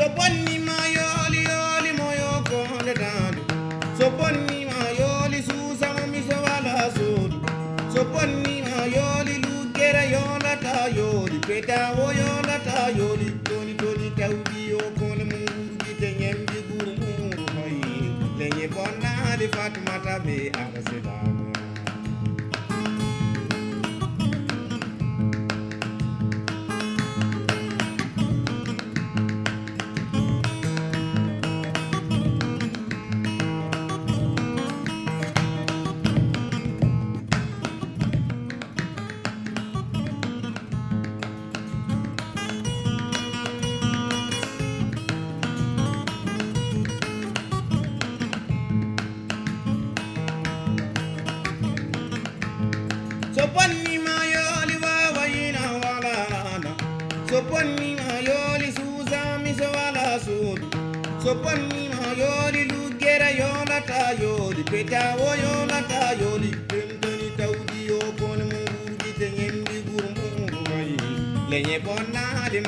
so bonnima yooli yooli mo yo konde daande so bonnima yooli suusama mi so wala soodu so bonnima yooli luggere yoolata yooli pedawo yoolata yooli toni toni tawdi yo konde mumurgite ñembi guru muru mayi leñe bonnaali fatumata be arasilam so bonni ma yoli susami so wala suudu so bonni ma yoli lugera yolata yoli petawo yolata yoli tentoni tawdi yo kone mo wurgite ñembi guru muru mayi leñe bonnali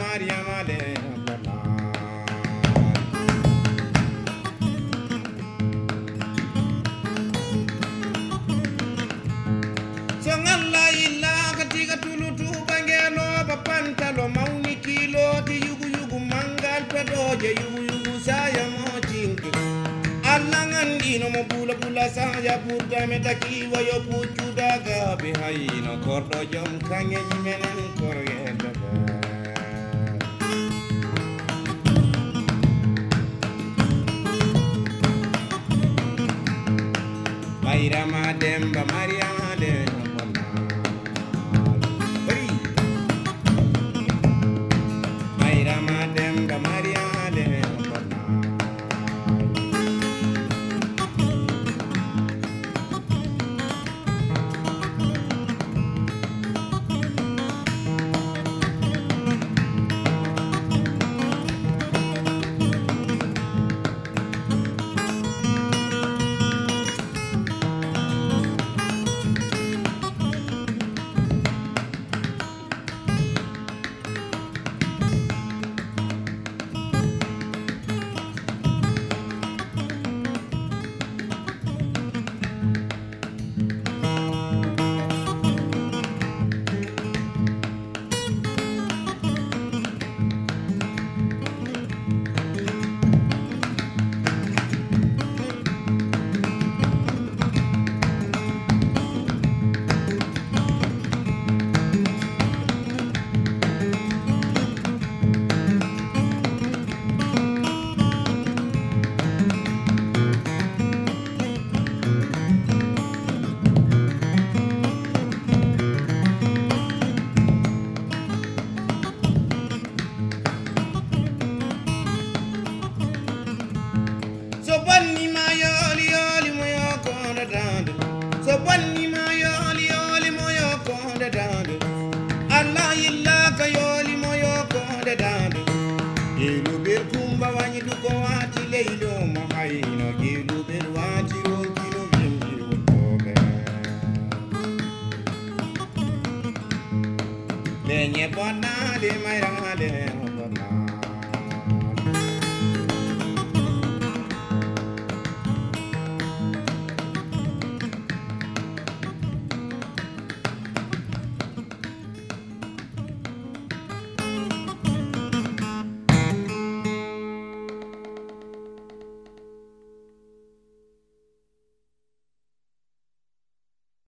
pedoje yugu yugu saya mo cinki allah ngandino mo bula bula saya ɓurdame takiwa yo puccudaga ɓe hayino korɗo joom kangeji menen korgedaga mayrama demba mariama demba de nye bona de mai rang